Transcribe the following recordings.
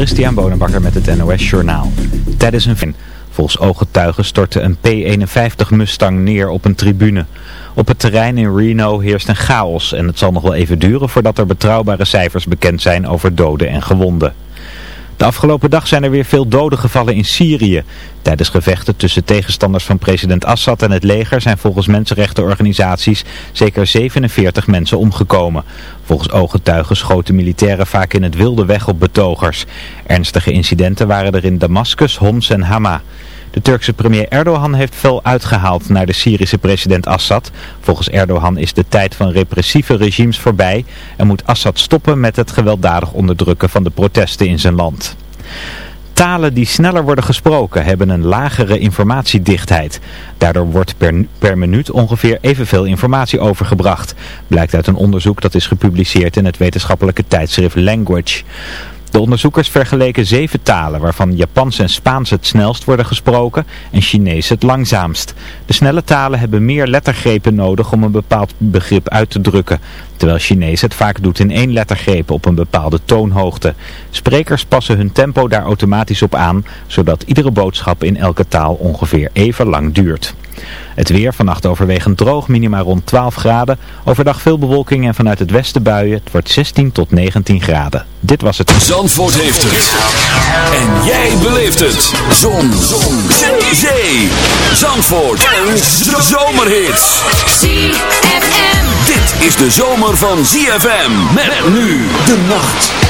Christian Bonenbakker met het NOS Journaal. Tijdens een film. Volgens ooggetuigen stortte een P-51 Mustang neer op een tribune. Op het terrein in Reno heerst een chaos en het zal nog wel even duren voordat er betrouwbare cijfers bekend zijn over doden en gewonden. De afgelopen dag zijn er weer veel doden gevallen in Syrië. Tijdens gevechten tussen tegenstanders van president Assad en het leger zijn volgens mensenrechtenorganisaties zeker 47 mensen omgekomen. Volgens ooggetuigen schoten militairen vaak in het wilde weg op betogers. Ernstige incidenten waren er in Damascus, Homs en Hama. De Turkse premier Erdogan heeft veel uitgehaald naar de Syrische president Assad. Volgens Erdogan is de tijd van repressieve regimes voorbij en moet Assad stoppen met het gewelddadig onderdrukken van de protesten in zijn land. Talen die sneller worden gesproken hebben een lagere informatiedichtheid. Daardoor wordt per, per minuut ongeveer evenveel informatie overgebracht. Blijkt uit een onderzoek dat is gepubliceerd in het wetenschappelijke tijdschrift Language. De onderzoekers vergeleken zeven talen waarvan Japans en Spaans het snelst worden gesproken en Chinees het langzaamst. De snelle talen hebben meer lettergrepen nodig om een bepaald begrip uit te drukken, terwijl Chinees het vaak doet in één lettergreep op een bepaalde toonhoogte. Sprekers passen hun tempo daar automatisch op aan, zodat iedere boodschap in elke taal ongeveer even lang duurt. Het weer vannacht overwegend droog, minima rond 12 graden. Overdag veel bewolking en vanuit het westen buien. Het wordt 16 tot 19 graden. Dit was het. Zandvoort heeft het. En jij beleeft het. Zon. Zon. Zee. Zee. Zandvoort. En zomerhits. ZFM. Dit is de zomer van ZFM. Met nu de nacht.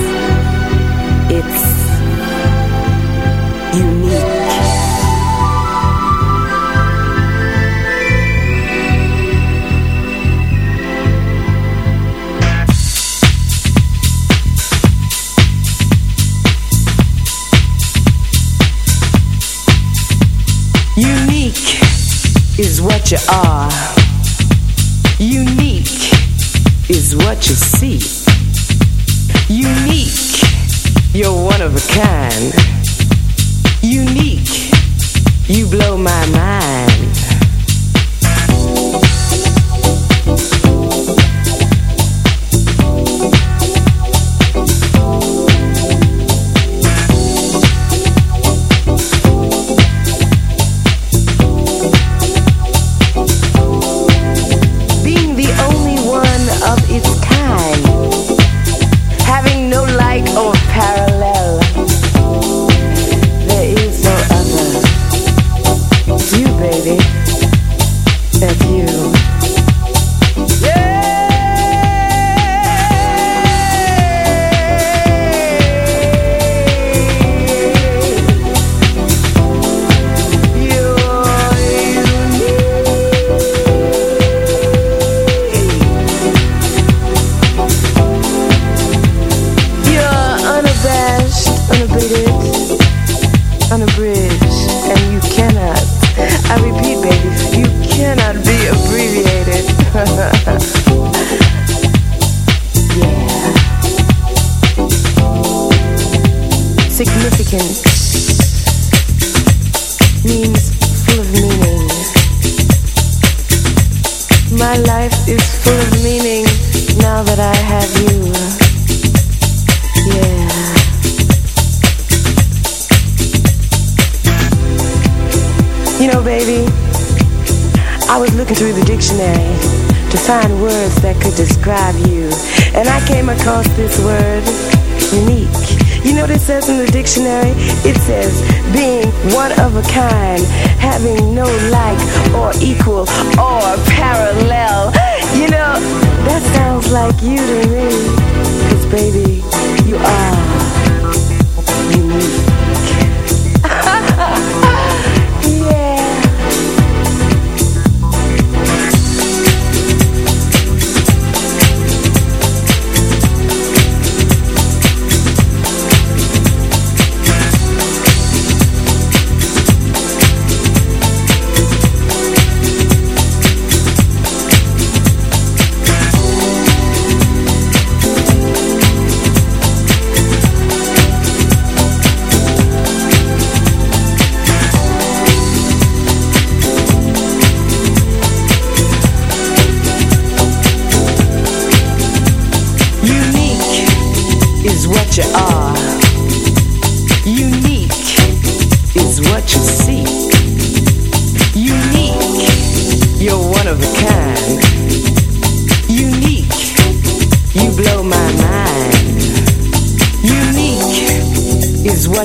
baby.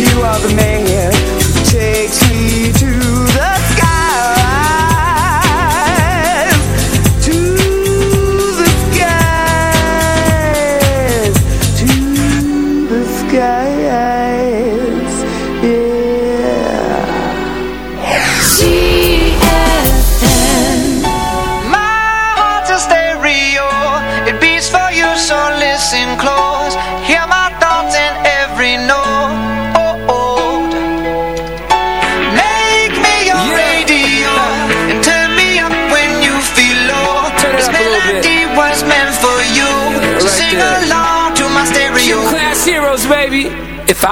you are the man.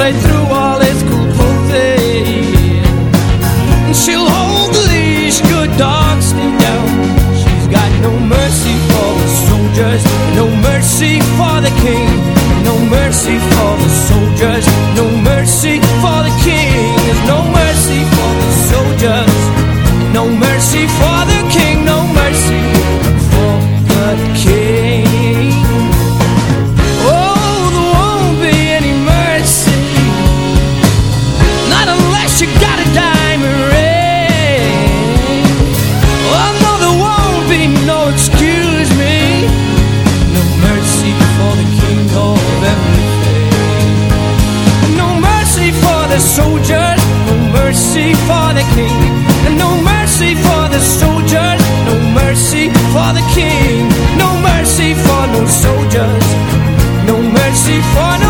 straight through all his cool clothing. She'll hold the leash, good dogs stay down. She's got no mercy for the soldiers, no mercy for the king, no mercy for the soldiers, no mercy for the king. There's no mercy for the soldiers, no mercy for the king, no for no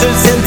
chances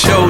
show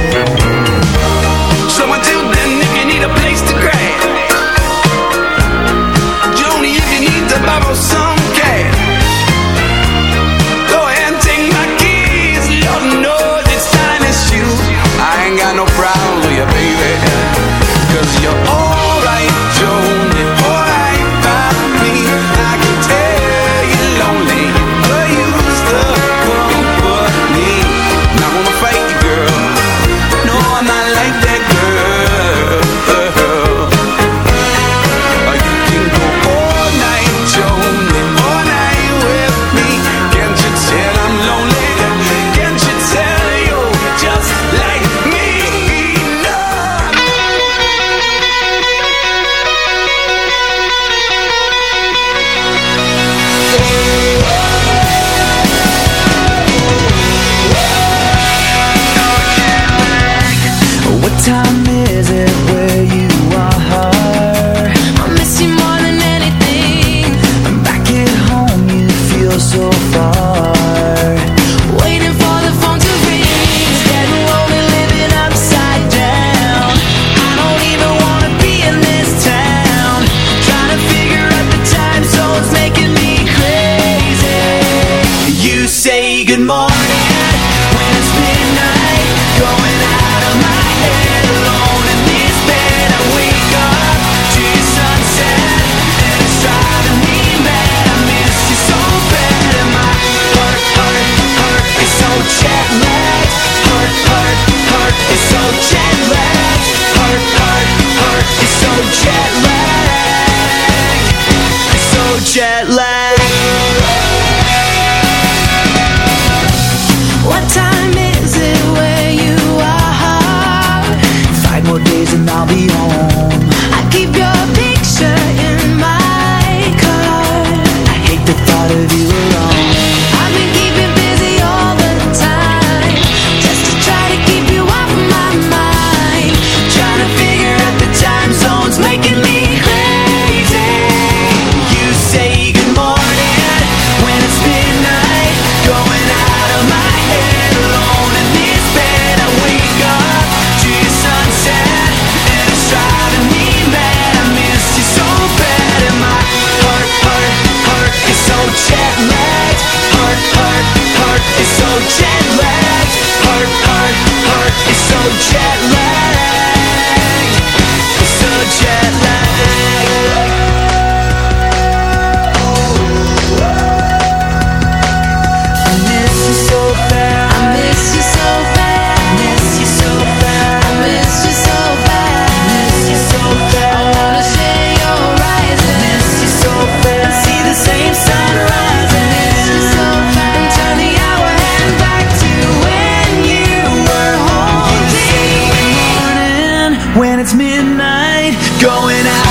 say good morning. when it's midnight going out.